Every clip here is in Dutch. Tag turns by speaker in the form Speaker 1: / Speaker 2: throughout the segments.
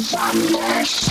Speaker 1: Zombies.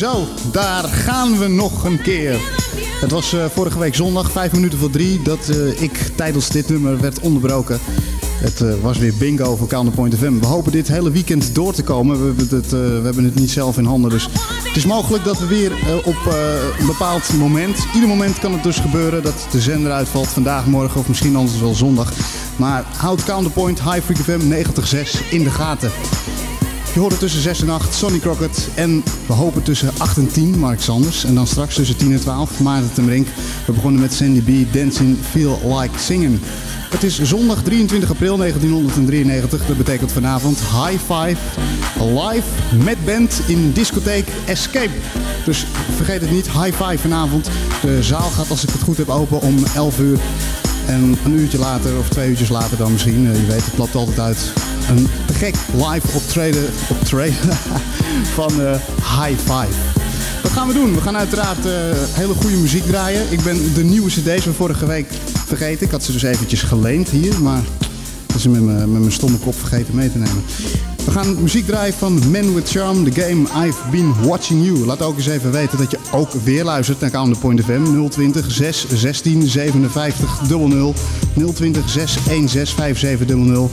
Speaker 1: Zo, daar gaan we nog een keer. Het was uh, vorige week zondag, vijf minuten voor drie, dat uh, ik tijdens dit nummer werd onderbroken. Het uh, was weer bingo voor Counterpoint FM. We hopen dit hele weekend door te komen. We hebben het, we hebben het niet zelf in handen, dus het is mogelijk dat we weer op een bepaald moment, ieder moment kan het dus gebeuren dat de zender uitvalt. Vandaag, morgen of misschien anders wel zondag. Maar houd Counterpoint High Freak FM 96 in de gaten.
Speaker 2: Je hoort tussen 6 en 8, Sonny Crockett. En we hopen tussen 8 en 10, Mark Sanders. En dan straks tussen 10 en 12, Maarten ten Brink. We begonnen met Sandy B, Dancing Feel Like Singing. Het is zondag 23 april 1993. Dat betekent vanavond High Five live met band in discotheek Escape. Dus vergeet het niet, High Five vanavond. De zaal gaat, als ik het goed heb, open om 11 uur. En een uurtje later, of twee uurtjes later dan misschien, eh, je weet, het klapt altijd uit. Een gek live optreden, optreden van uh, High Five. Wat gaan we doen? We gaan uiteraard uh, hele goede muziek draaien. Ik ben de nieuwe cd's van vorige week vergeten. Ik had ze dus eventjes geleend hier, maar dat is met mijn stomme kop vergeten mee te nemen. We gaan muziek draaien van Man With Charm, The Game I've Been Watching You. Laat ook eens even weten dat je ook weer luistert naar Count Point FM 020 6 16 57 00 020 6 16 57 00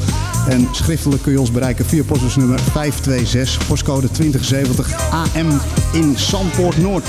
Speaker 2: En schriftelijk kun je ons bereiken via postbusnummer 526, postcode 2070 AM in Zandpoort Noord.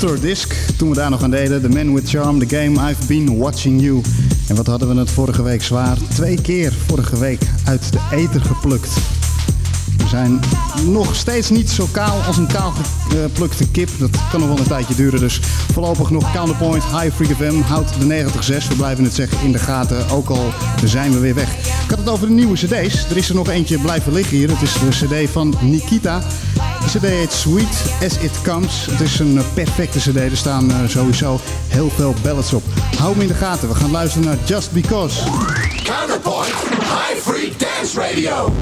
Speaker 2: Ex Counterdisc. Toen we daar nog aan deden. The Man With Charm, The Game, I've Been Watching You. En wat hadden we het vorige week zwaar? Twee keer vorige week uit de ether geplukt. We zijn nog steeds niet zo kaal als een kaal geplukte kip. Dat kan nog wel een tijdje duren. Dus voorlopig nog Counterpoint, High Freak FM. Houdt de 90.6. We blijven het zeggen in de gaten. Ook al zijn we weer weg. Ik had het over de nieuwe cd's. Er is er nog eentje blijven liggen hier. Het is de cd van Nikita. Cd heet Sweet As It Comes. Het is een perfecte cd. Er staan sowieso heel veel ballads op. Hou hem in de gaten. We gaan luisteren naar Just Because.
Speaker 1: Counterpoint, High Freak Dance Radio.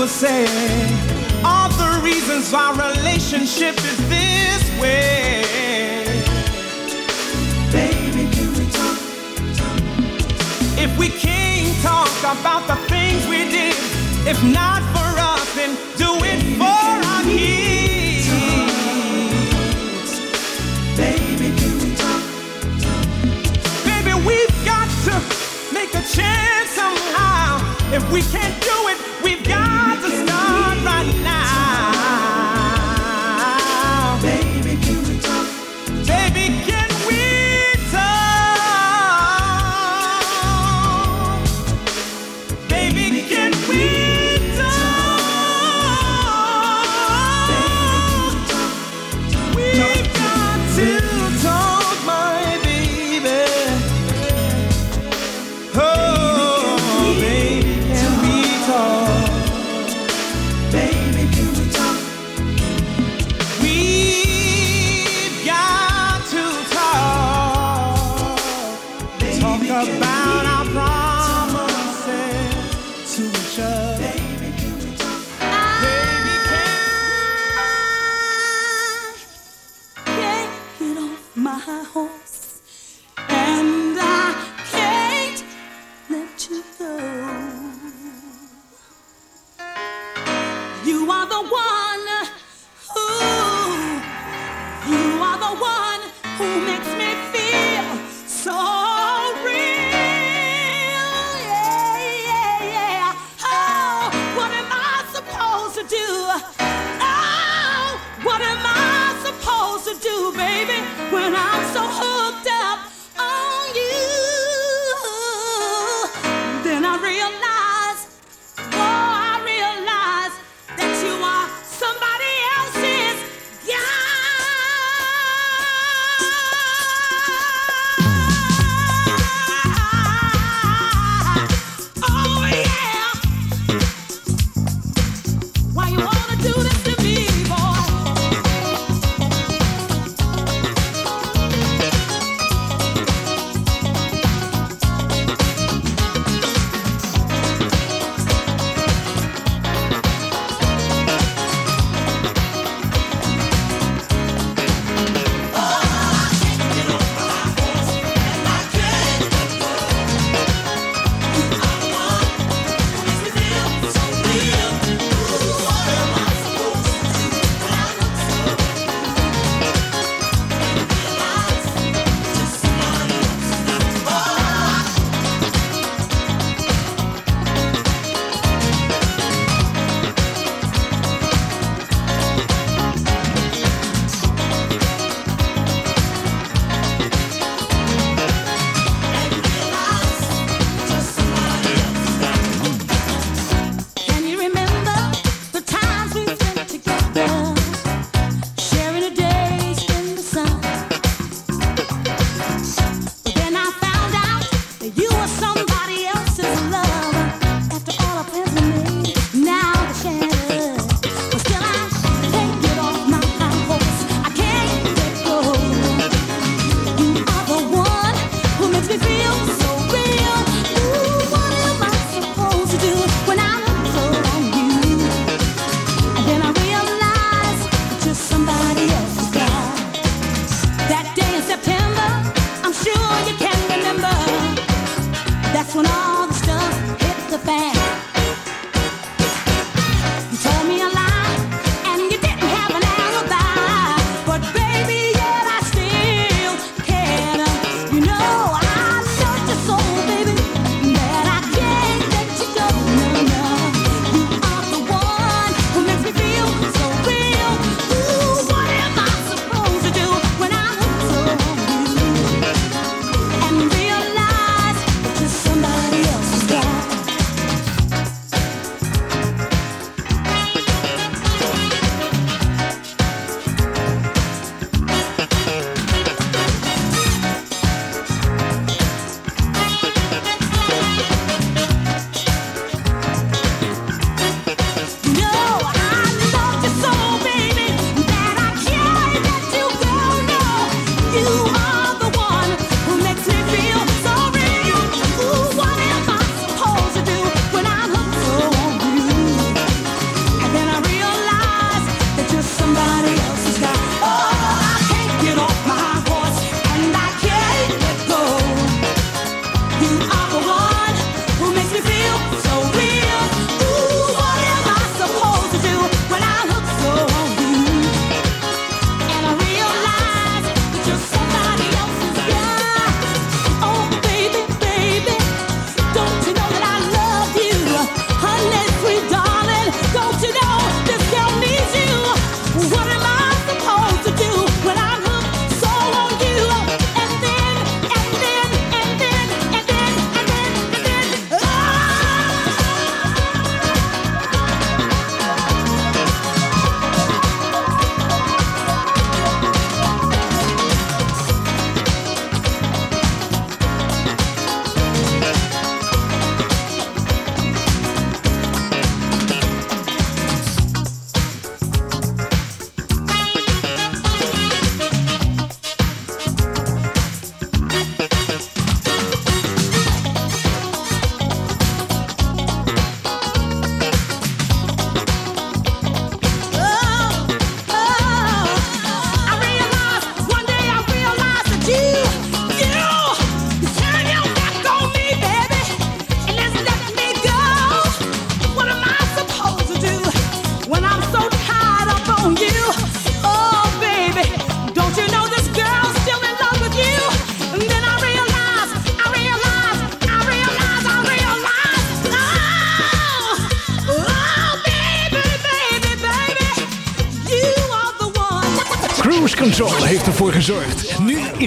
Speaker 3: will say all the reasons our relationship is this way. Baby, can we talk? talk? If we can't talk about the things we did, if not for us, then do it for our kids. Baby, can we talk? talk? Baby, we've got to make a chance somehow. If we can't do it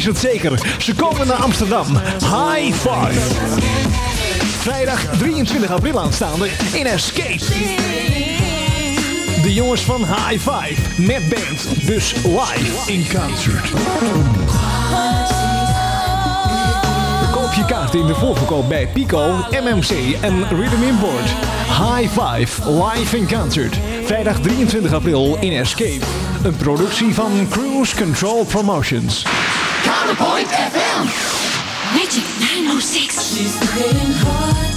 Speaker 4: het zeker. Ze komen naar Amsterdam. High Five. Vrijdag 23 april aanstaande in Escape. De jongens van High Five met band. Dus live in concert. Koop je kaart in de voorverkoop bij Pico, MMC en Rhythm Import. High Five live in concert. Vrijdag 23 april in Escape. Een productie van Cruise Control Promotions.
Speaker 5: Counterpoint FM.
Speaker 1: Magic 906. She's playing hard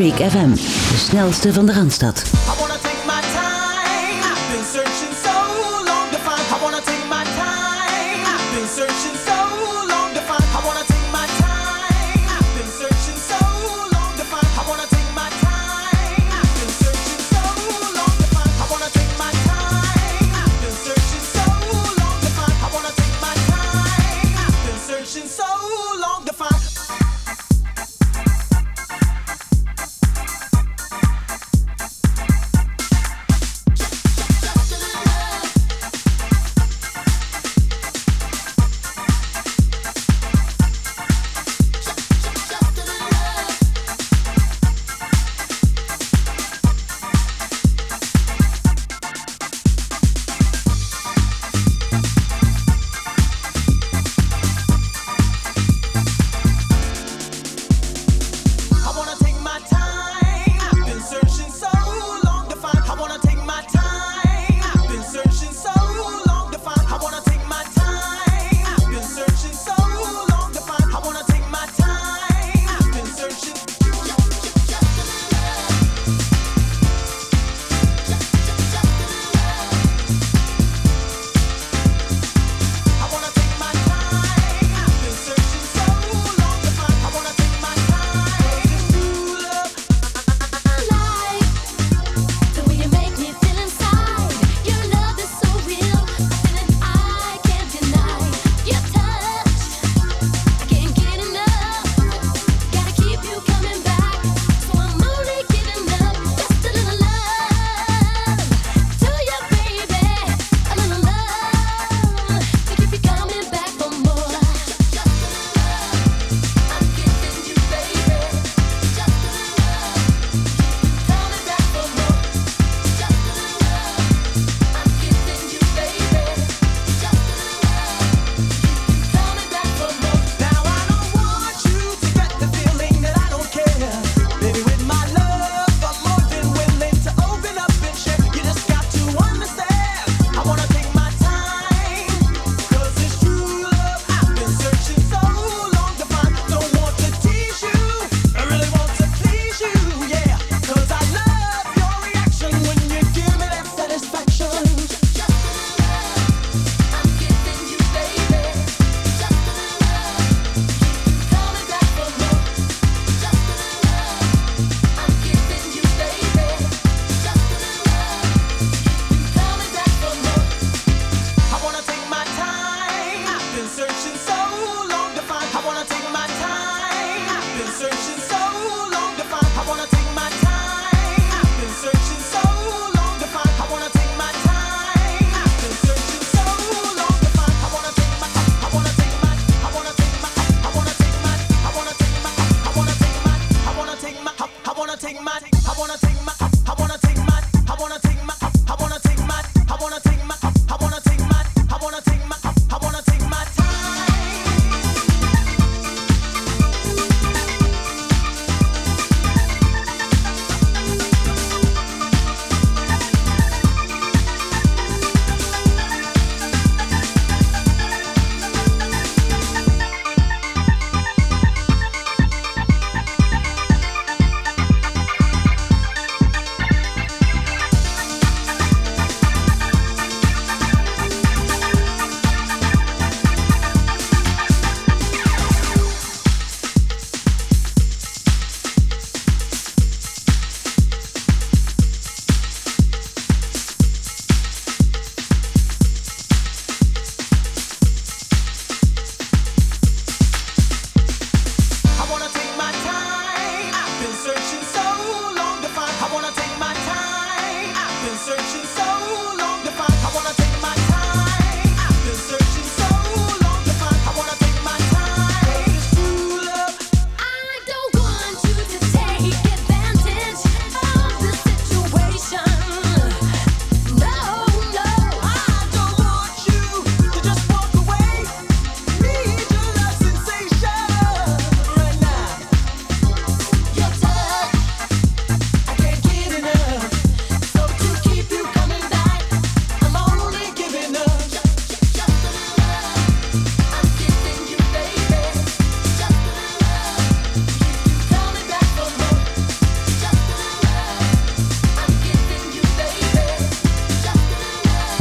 Speaker 6: Freak FM. De snelste van de Randstad.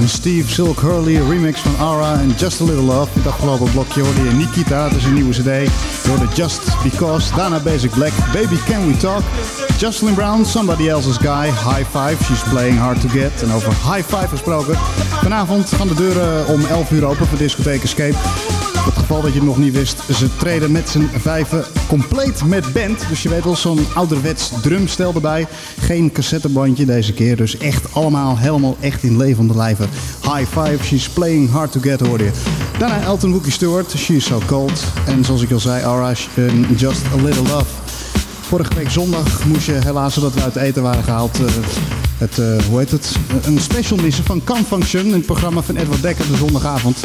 Speaker 2: Steve Silk Hurley, een remix van Ara en Just a Little Love. Het afgelopen blokje hoorde je Nikita, dat is een nieuwe cd. Je hoorde Just Because, daarna Basic Black, Baby Can We Talk. Jocelyn Brown, Somebody Else's Guy, High Five, She's Playing Hard to Get. En over High Five gesproken. Vanavond gaan de deuren om 11 uur open voor discotheek Escape. Geval dat je het nog niet wist, ze treden met z'n vijven compleet met band. Dus je weet wel, zo'n ouderwets drumstel erbij. Geen cassettebandje deze keer, dus echt allemaal helemaal echt in levende lijven. High five, she's playing hard to get hoorde je. Daarna Elton Wookie Stewart, She's So Cold. En zoals ik al zei, Aura, en Just A Little Love. Vorige week zondag moest je helaas, zodat we uit eten waren gehaald... eh, het, eh, hoe heet het? Een special missen van Can Function, het programma van Edward Dekker de zondagavond.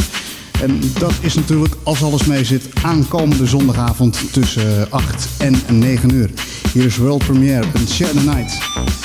Speaker 2: En dat is natuurlijk, als alles mee zit, aankomende zondagavond tussen 8 en 9 uur. Hier is World Premiere en Share the Night.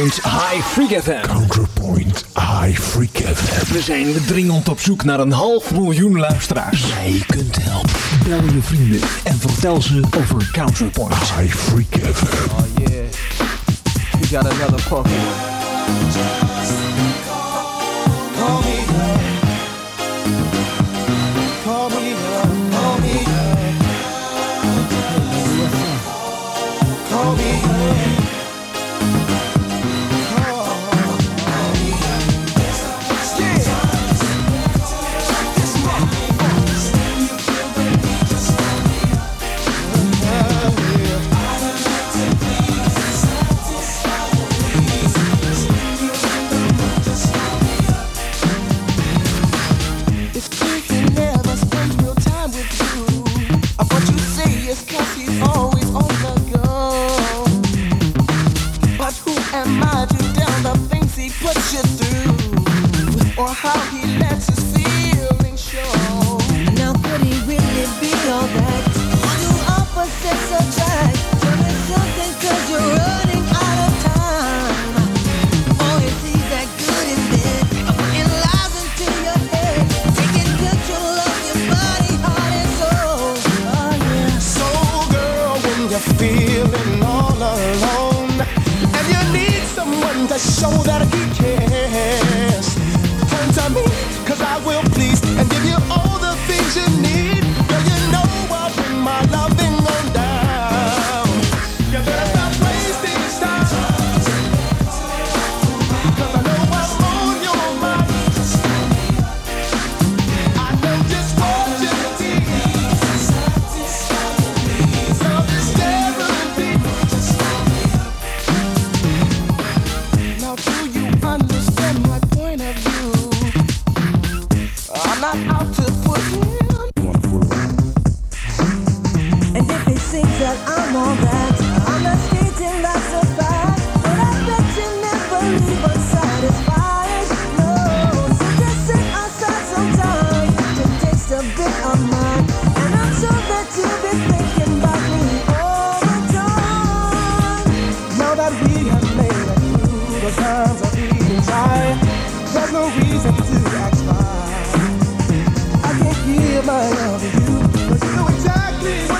Speaker 4: Counterpoint High Freak FM.
Speaker 7: Counterpoint High Freak FM.
Speaker 4: We zijn dringend op zoek naar een half miljoen luisteraars. Jij kunt helpen. Bel je vrienden en vertel ze over Counterpoint.
Speaker 7: High Freak FM.
Speaker 8: Oh yeah, we got another funky.
Speaker 9: Thinks that I'm all that, I'm not skating, that's a fact. But I bet you never leave unsatisfied. No, so just set aside some time to taste a bit of mine. And I'm sure that you'll be thinking about me all the time.
Speaker 10: Now that we have made it through the times of being shy There's no reason to act shy I can't give my love to you But you know exactly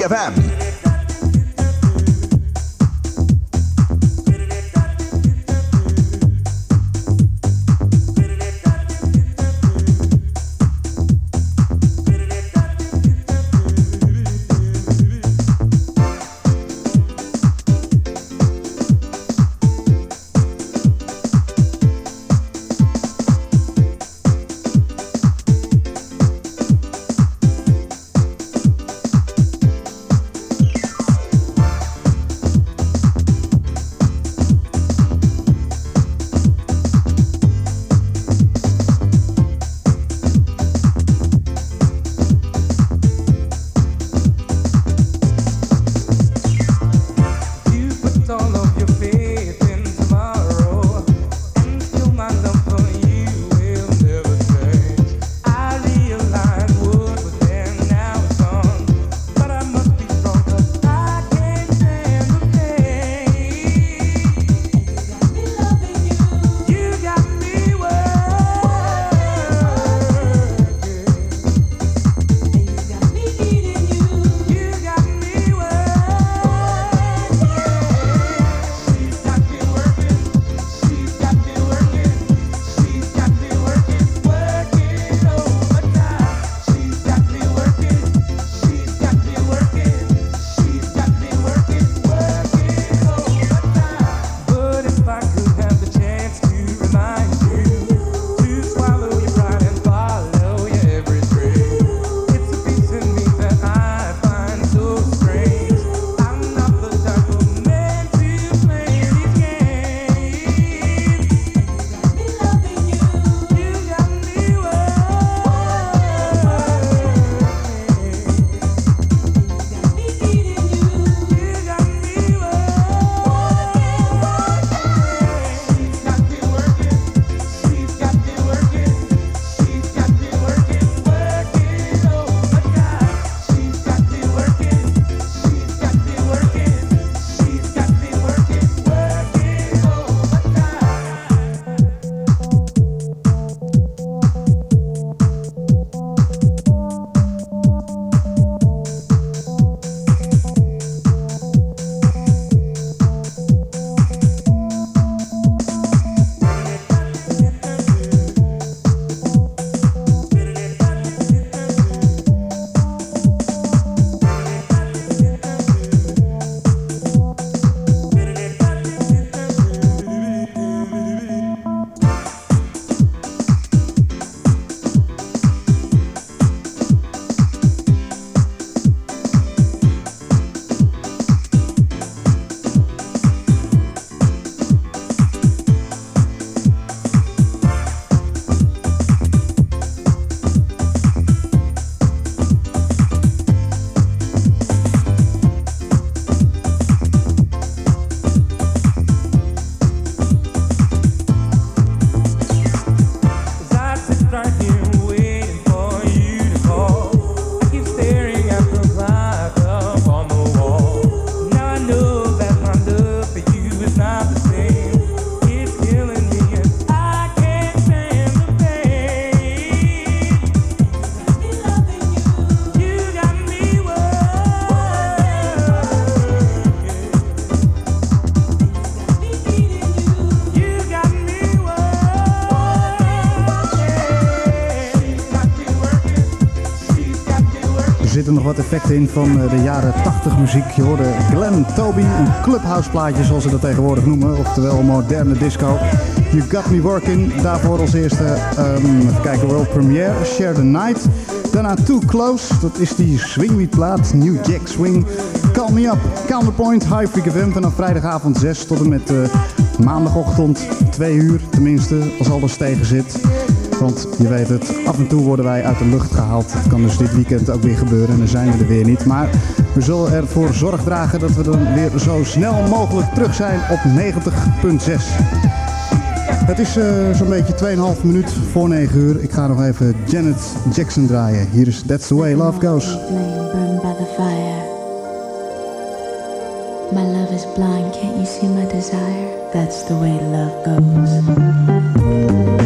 Speaker 11: High Freak FM.
Speaker 2: Wat effecten in van eh, de jaren 80 muziek. Je hoorde Glenn Toby, een clubhouse zoals ze dat tegenwoordig noemen. Oftewel moderne disco. You Got Me Working. Daarvoor als eerste, ehm, even kijken, world premiere, Share the Night. Daarna Too Close, dat is die swingbeat plaat, New Jack Swing. Call Me Up, Counterpoint, High Freak FM vanaf vrijdagavond 6 tot en met eh, maandagochtend 2 uur. Tenminste, als alles tegen zit. Want je weet het, af en toe worden wij uit de lucht gehaald. Het kan dus dit weekend ook weer gebeuren en dan zijn we er weer niet. Maar we zullen ervoor zorg dragen dat we dan weer zo snel mogelijk terug zijn op 90.6. Het is eh, zo'n beetje 2,5 minuut voor 9 uur. Ik ga nog even Janet Jackson draaien. Hier is That's the Way Love Goes.
Speaker 1: My love is blind, you see my desire? That's the way love goes.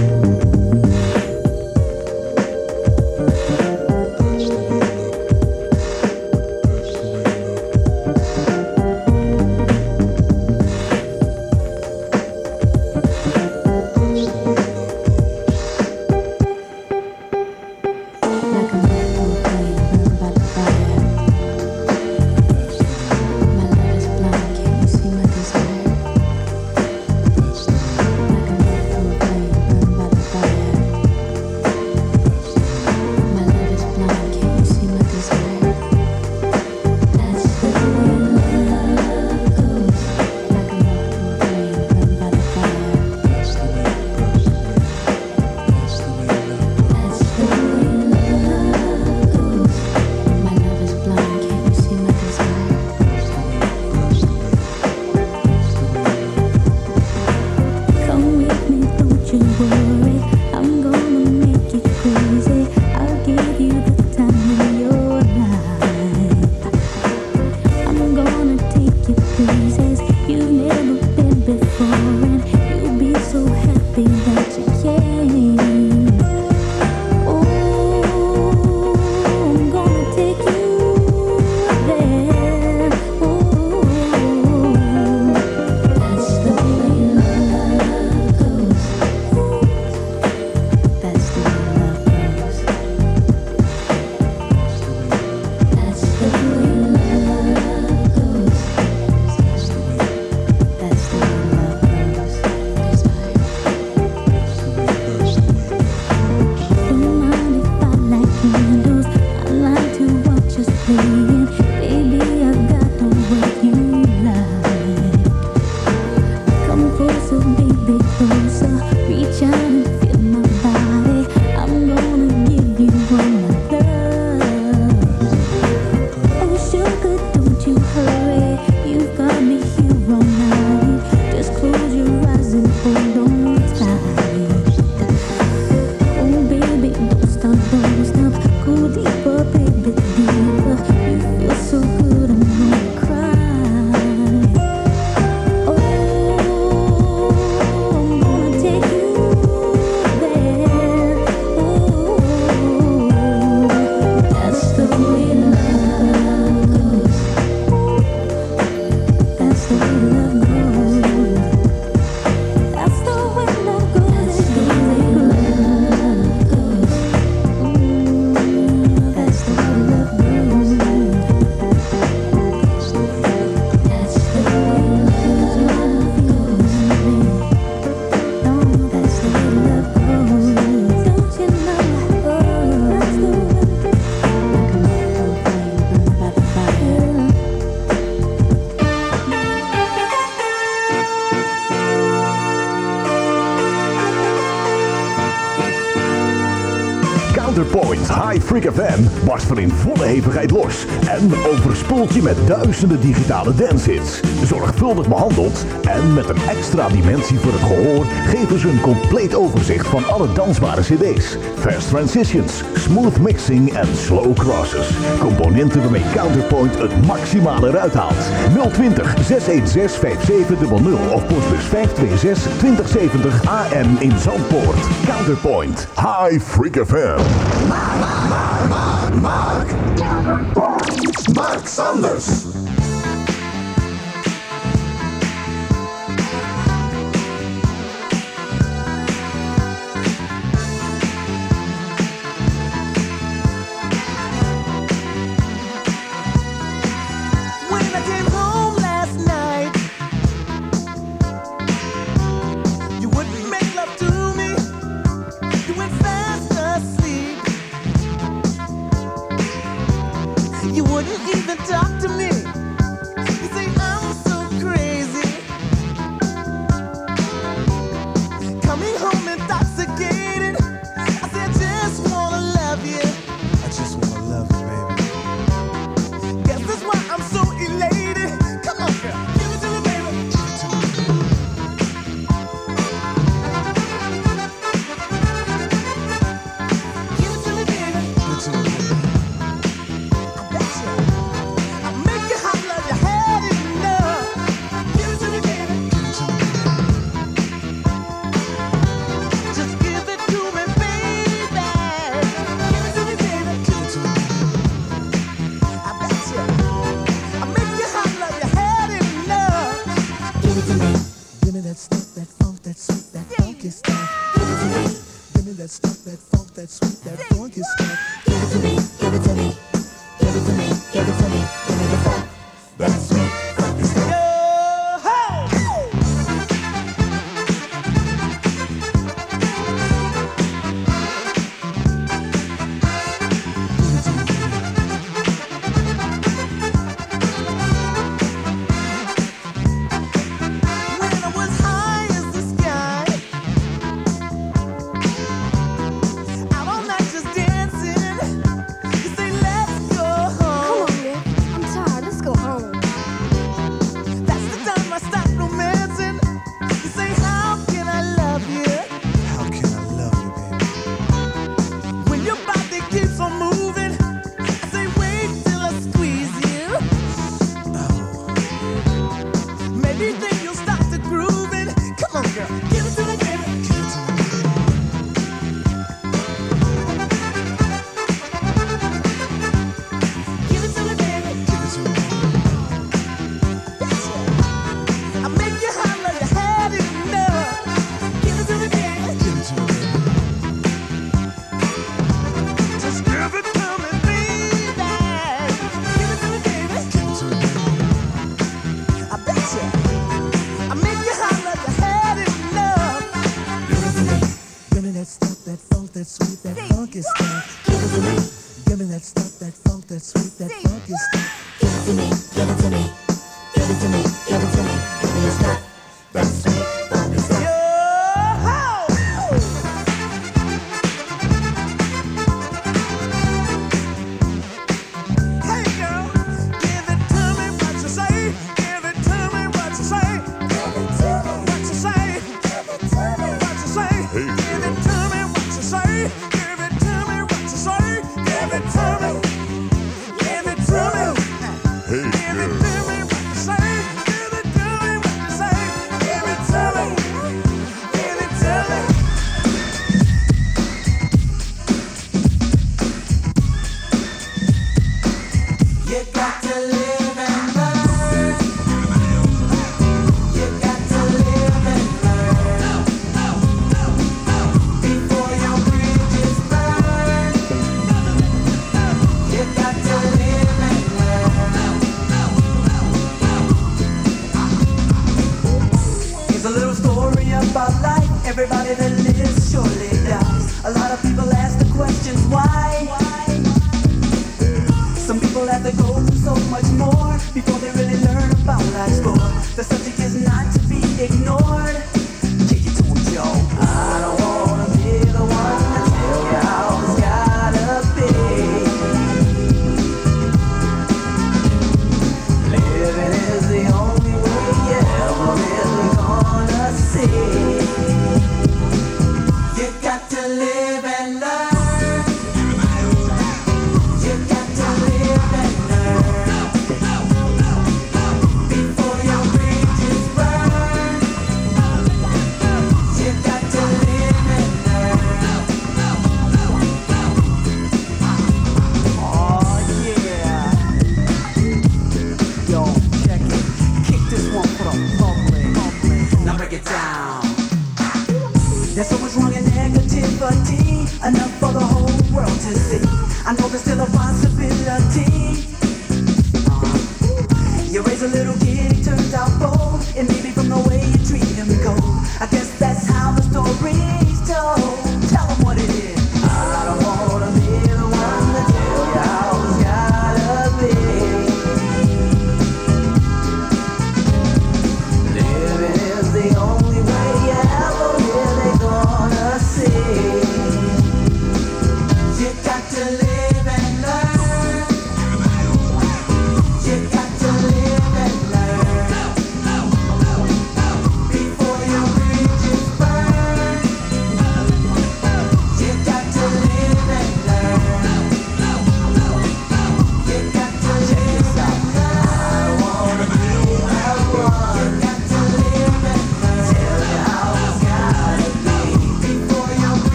Speaker 12: Counterpoint High Freak FM barst er in volle hevigheid los en overspoelt je met duizenden digitale dancehits. Zorgvuldig behandeld en met een extra dimensie voor het gehoor geven ze een compleet overzicht van alle dansbare CD's, fast transitions, smooth mixing en slow crosses. Componenten waarmee Counterpoint het maximale eruit haalt. 020 616 5700 of postbus 526 2070 AM in Zandpoort. Counterpoint High Freak FM.
Speaker 8: Mark, Mark, Mark,
Speaker 6: Mark, Mark Mark, Mark Sanders.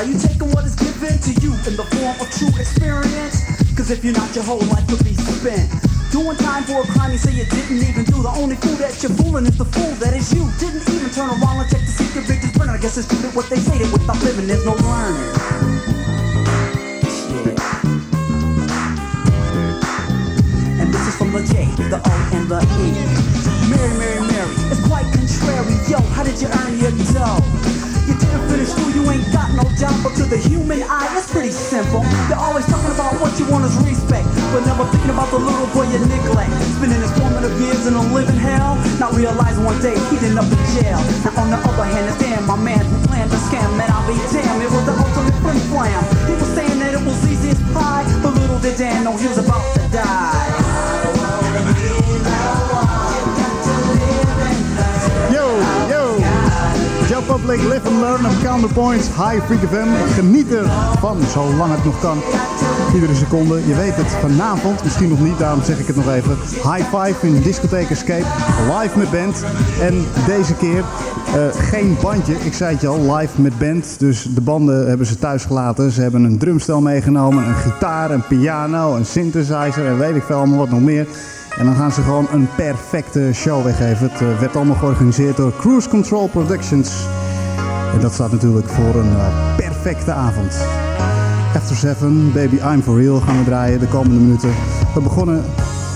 Speaker 6: Are you taking what is given to you in the form of true experience? Cause if you're not, your whole life could be spent. Doing time for a crime you say you didn't even do. The only fool that you're fooling is the fool that is you. Didn't even turn around and check to see if your bridges burning. I guess it's true what they say that without living there's no learning. And this is from the J, the O, and the E. Mary, Mary, Mary, it's quite contrary. Yo, how did you earn your dough? You ain't got no job, but to the human eye, it's pretty simple. They're always talking about what you want is respect, but never thinking about the little boy you neglect. Spending his formative years in a living hell, not realizing one day he'd end up in jail. Now on the other hand, it's damn my man who planned the scam, man, I'll be damned. It was the ultimate flim flam. He was saying that it was easy as pie, but little did Dan know he was about to die.
Speaker 2: Joe Public, Live and Learn op Counterpoint, High Freak FM. Geniet ervan, zolang het nog kan. Iedere seconde, je weet het, vanavond, misschien nog niet, daarom zeg ik het nog even. High Five in Discotheek Escape, live met band. En deze keer eh, geen bandje, ik zei het je al, live met band. Dus de banden hebben ze thuis gelaten. Ze hebben een drumstel meegenomen, een gitaar, een piano, een synthesizer en weet ik veel allemaal wat nog meer. En dan gaan ze gewoon een perfecte show weggeven. Het eh, werd allemaal georganiseerd door Cruise Control Productions. En dat staat natuurlijk voor een eh, perfecte avond. After Seven, Baby I'm For Real gaan we draaien de komende minuten. We begonnen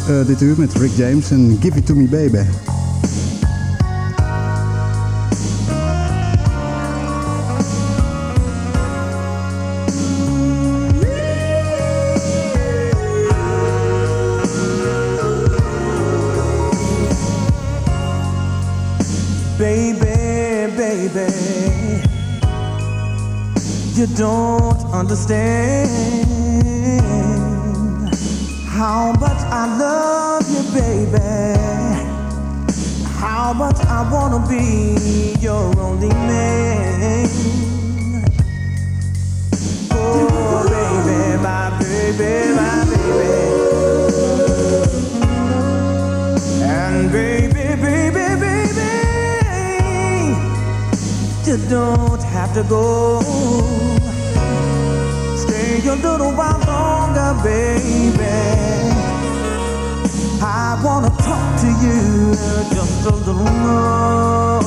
Speaker 2: eh, dit uur met Rick James en Give It To Me Baby.
Speaker 8: Baby, understand how much I love you, baby. How much I wanna be your only man. Oh, baby, my baby, my baby. And baby, baby, baby, you don't have to go. Stay a little while longer, uh, baby. I wanna talk to you uh, just a little more.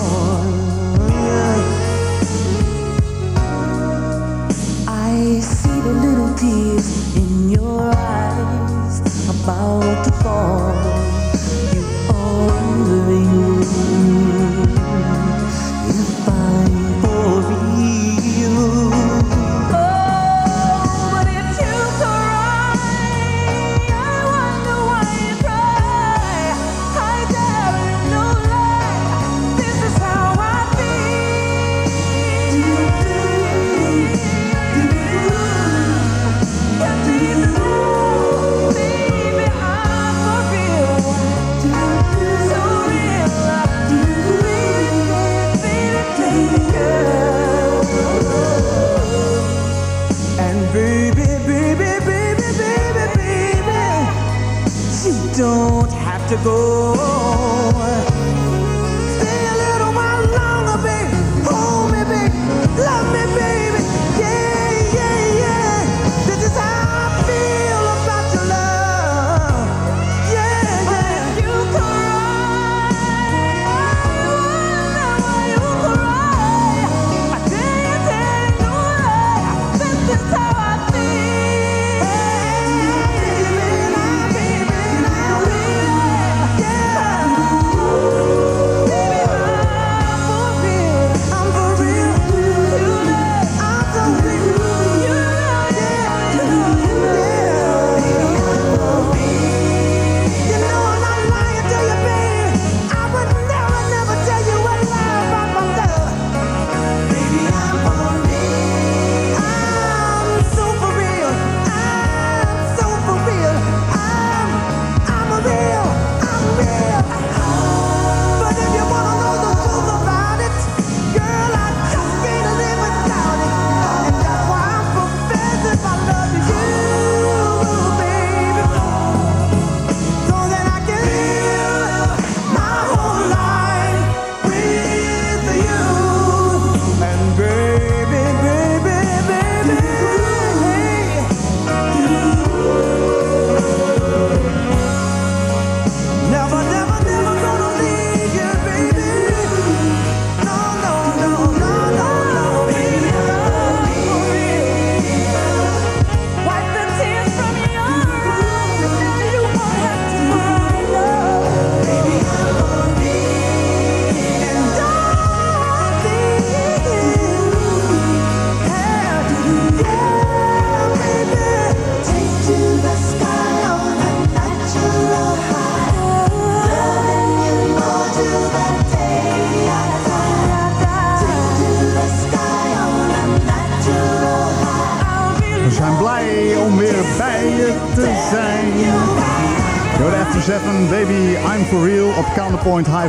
Speaker 9: I see the little tears in your eyes about to fall. You only if
Speaker 8: Go.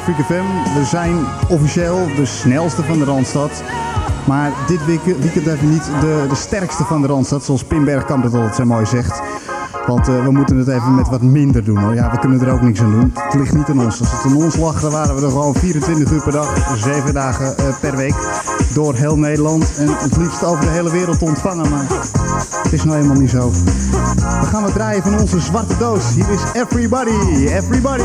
Speaker 2: bij Freak We zijn officieel de snelste van de Randstad. Maar dit weekend even niet de, de sterkste van de Randstad, zoals Pim Bergkamp dat altijd zo mooi zegt. Want eh, we moeten het even met wat minder doen hoor. Ja, we kunnen er ook niks aan doen. Het ligt niet aan ons. Als het aan ons lag, dan waren we er gewoon 24 uur per dag, 7 dagen eh, per week. Door heel Nederland en het liefst over de hele wereld te ontvangen. Maar het is nou helemaal niet zo. We gaan wat draaien van onze zwarte doos. Hier is Everybody, Everybody.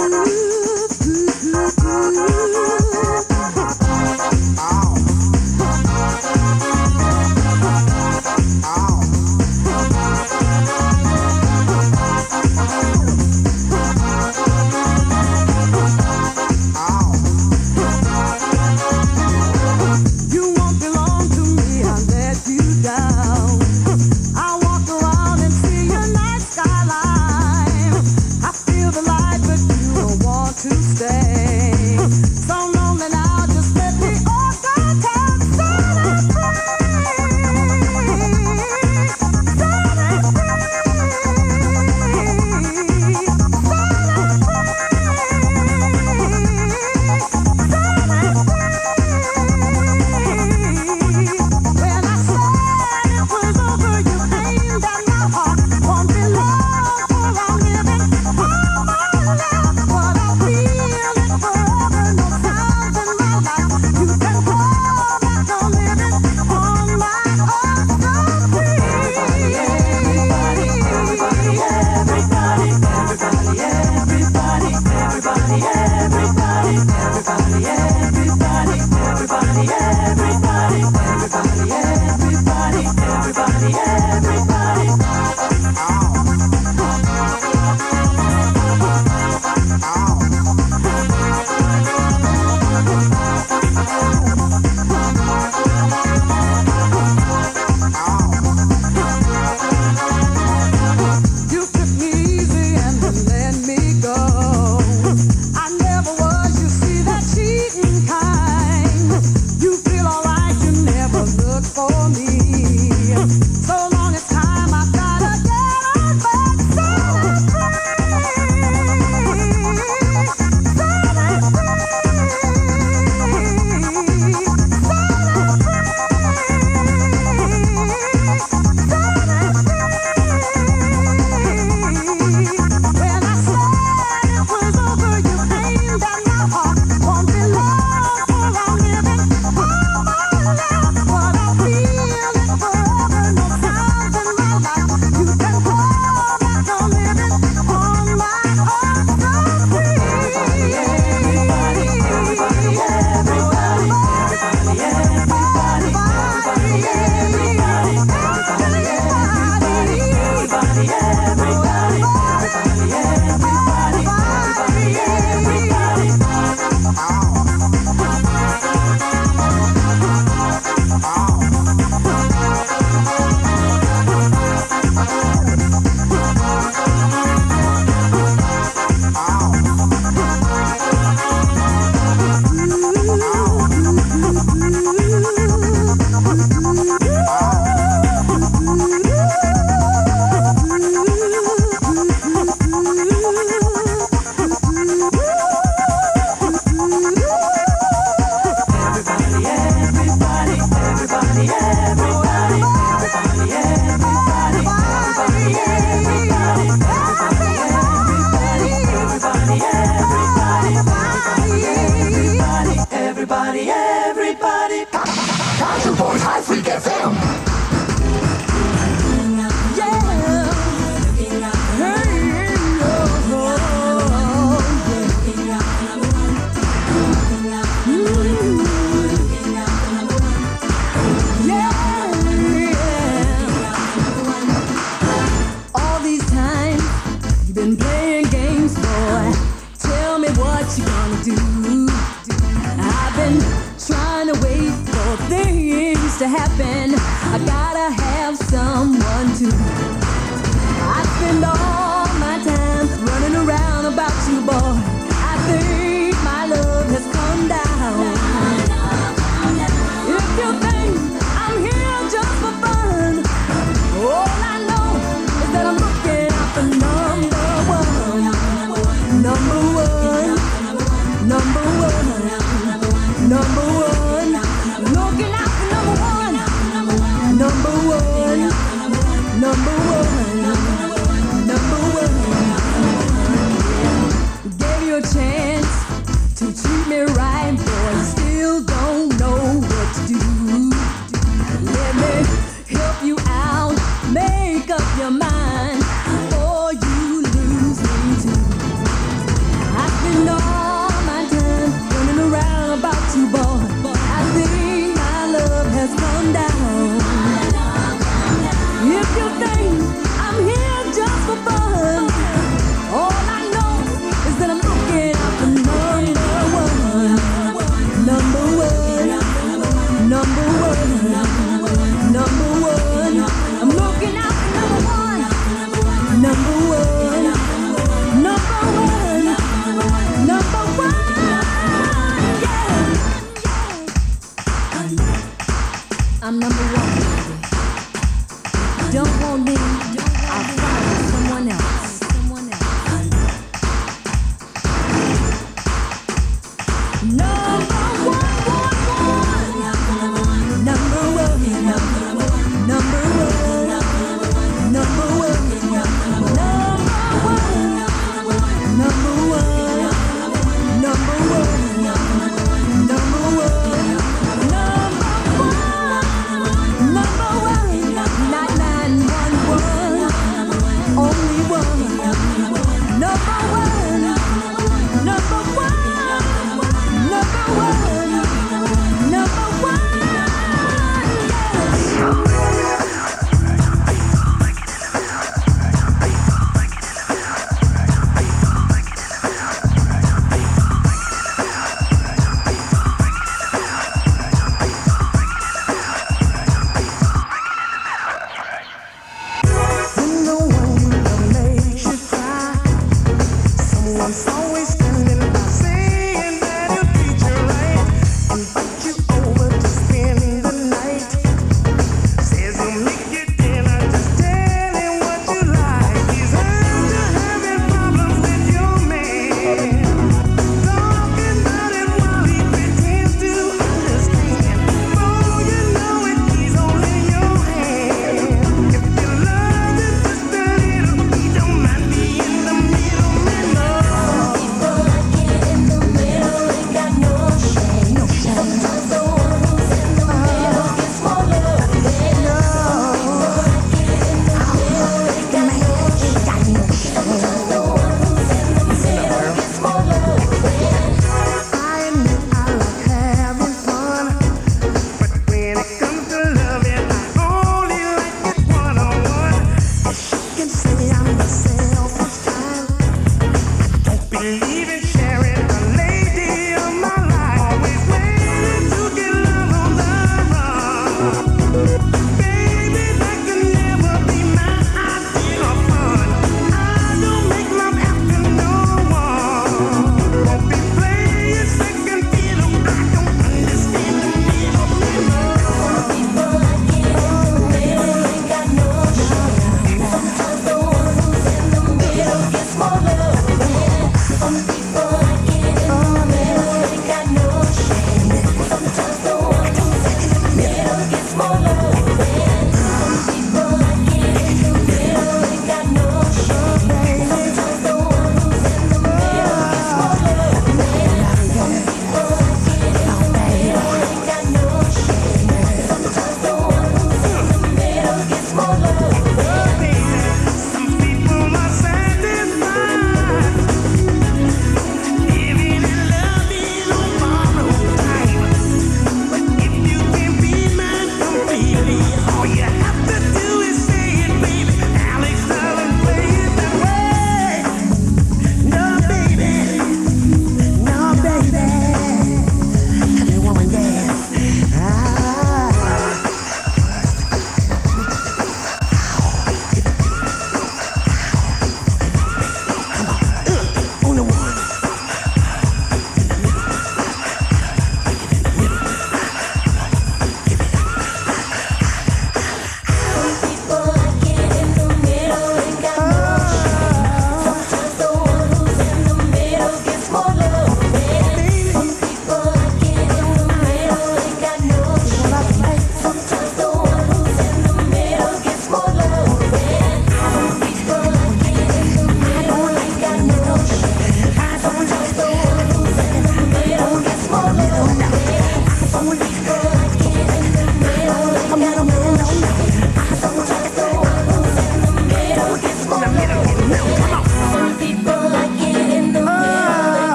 Speaker 1: Number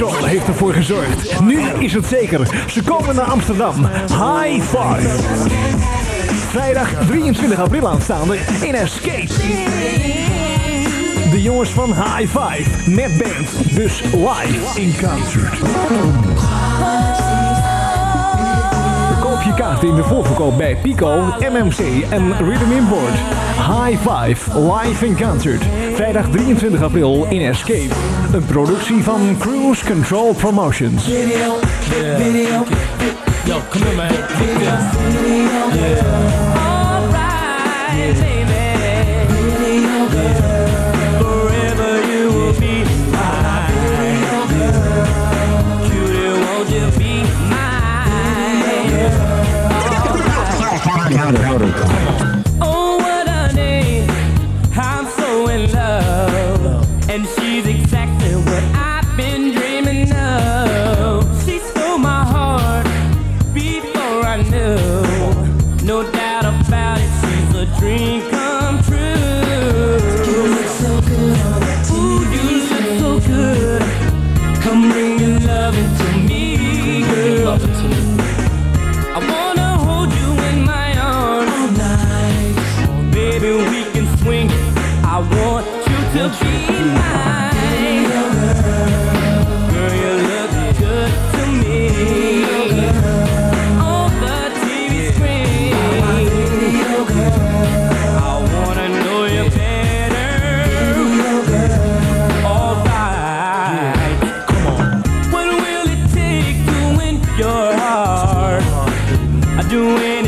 Speaker 4: Control heeft ervoor gezorgd. Nu is het zeker. Ze komen naar Amsterdam. High Five. Vrijdag 23 april aanstaande in Escape. De jongens van High Five met band. Dus live in concert. Koop je kaart in de voorverkoop bij Pico, MMC en Rhythm Import. High Five live in concert. Vrijdag 23 april in Escape. Een productie van Cruise Control Promotions.
Speaker 11: Video, video. Yo, come here, man. Look this. Yeah.
Speaker 13: doing.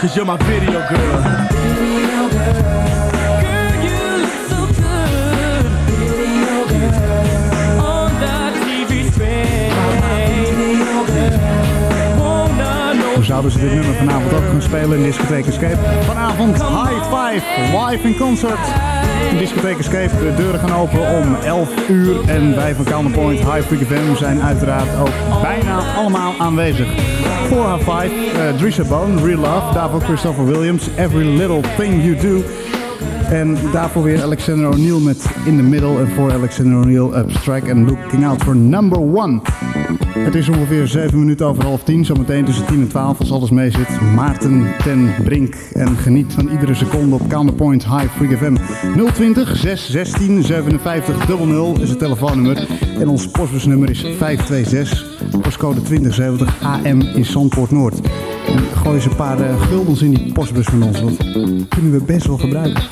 Speaker 13: Cause you're my video girl.
Speaker 2: Zouden ze dit nummer vanavond ook gaan spelen in Discotheek Escape? Vanavond High Five, live in concert. In Discotheek Escape, de deuren gaan open om 11 uur. En wij van Counterpoint High Freak FM zijn uiteraard ook bijna allemaal aanwezig. Voor High Five, uh, Bone, Real Love. Daarvoor Christopher Williams, Every Little Thing You Do. En daarvoor weer Alexander O'Neill met In the Middle. En voor Alexander O'Neill Abstract and Looking Out for Number One. Het is ongeveer 7 minuten over half 10. Zometeen tussen 10 en 12 als alles mee zit. Maarten ten Brink. En geniet van iedere seconde op Counterpoint High Freak FM. 020 616 57 00 is het telefoonnummer. En ons postbusnummer is 526. Postcode 2070 AM in Zandpoort Noord. Gooi eens een paar eh, guldens in die postbus van ons. Want kunnen we best wel gebruiken.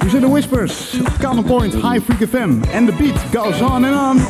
Speaker 2: Hier zijn de Whispers op Counterpoint High Freak FM. En de beat goes on and
Speaker 11: on.